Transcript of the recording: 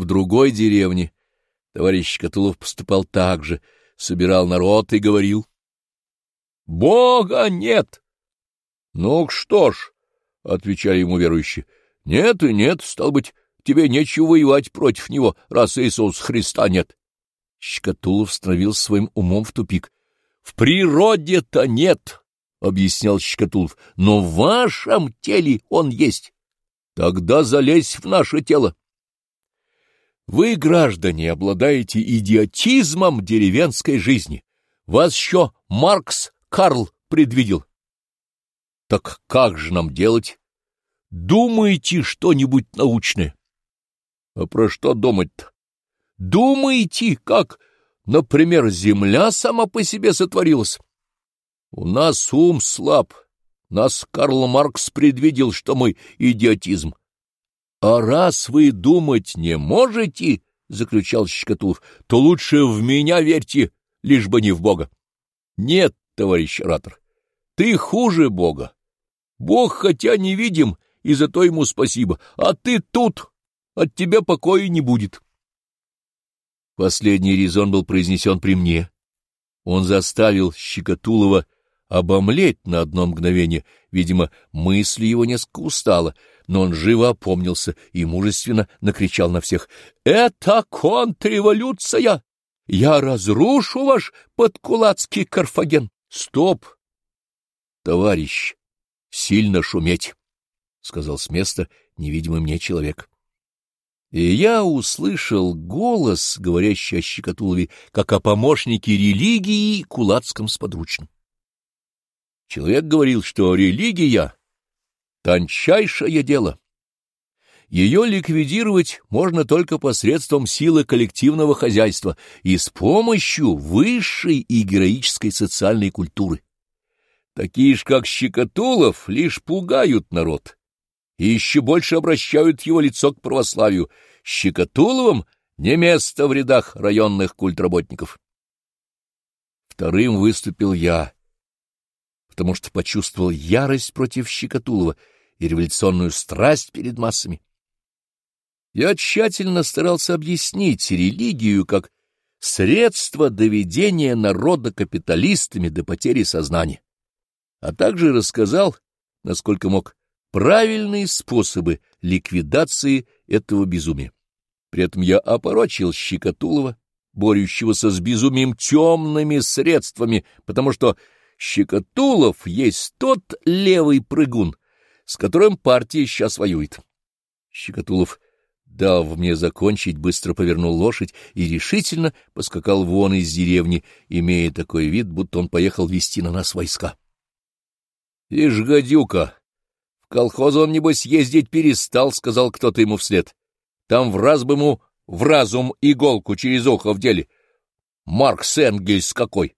В другой деревне товарищ Катулов поступал так же, собирал народ и говорил. — Бога нет! — Ну что ж, — отвечали ему верующие, — нет и нет, стал быть, тебе нечего воевать против него, раз Иисус Христа нет. Щекотулов становился своим умом в тупик. — В природе-то нет, — объяснял Щекотулов, — но в вашем теле он есть. Тогда залезь в наше тело. Вы, граждане, обладаете идиотизмом деревенской жизни. Вас еще Маркс Карл предвидел. Так как же нам делать? Думайте что-нибудь научное. А про что думать-то? Думайте, как, например, Земля сама по себе сотворилась. У нас ум слаб. Нас Карл Маркс предвидел, что мы идиотизм. А раз вы думать не можете, — заключал Щекотулов, — то лучше в меня верьте, лишь бы не в Бога. Нет, товарищ оратор, ты хуже Бога. Бог хотя не видим, и за то ему спасибо, а ты тут, от тебя покоя не будет. Последний резон был произнесен при мне. Он заставил Щекотулова обомлеть на одно мгновение. Видимо, мысль его несколько устала, но он живо опомнился и мужественно накричал на всех. — Это контрреволюция! Я разрушу ваш подкулацкий Карфаген! Стоп! Товарищ, сильно шуметь! — сказал с места невидимый мне человек. И я услышал голос, говорящий о Щекотулове, как о помощнике религии кулацком сподручном. Человек говорил, что религия — тончайшее дело. Ее ликвидировать можно только посредством силы коллективного хозяйства и с помощью высшей и героической социальной культуры. Такие ж, как Щекотулов, лишь пугают народ и еще больше обращают его лицо к православию. Щекотуловым не место в рядах районных культработников. Вторым выступил я потому что почувствовал ярость против Щекотулова и революционную страсть перед массами. Я тщательно старался объяснить религию как средство доведения народа капиталистами до потери сознания, а также рассказал, насколько мог, правильные способы ликвидации этого безумия. При этом я опорочил Щекотулова, борющегося с безумием темными средствами, потому что Щекотулов есть тот левый прыгун, с которым партия сейчас воюет. Щекотулов, дав мне закончить, быстро повернул лошадь и решительно поскакал вон из деревни, имея такой вид, будто он поехал вести на нас войска. — Ишь, гадюка! В колхоз он, небось, ездить перестал, — сказал кто-то ему вслед. Там в раз бы ему в разум иголку через ухо вдели. Маркс Энгельс какой!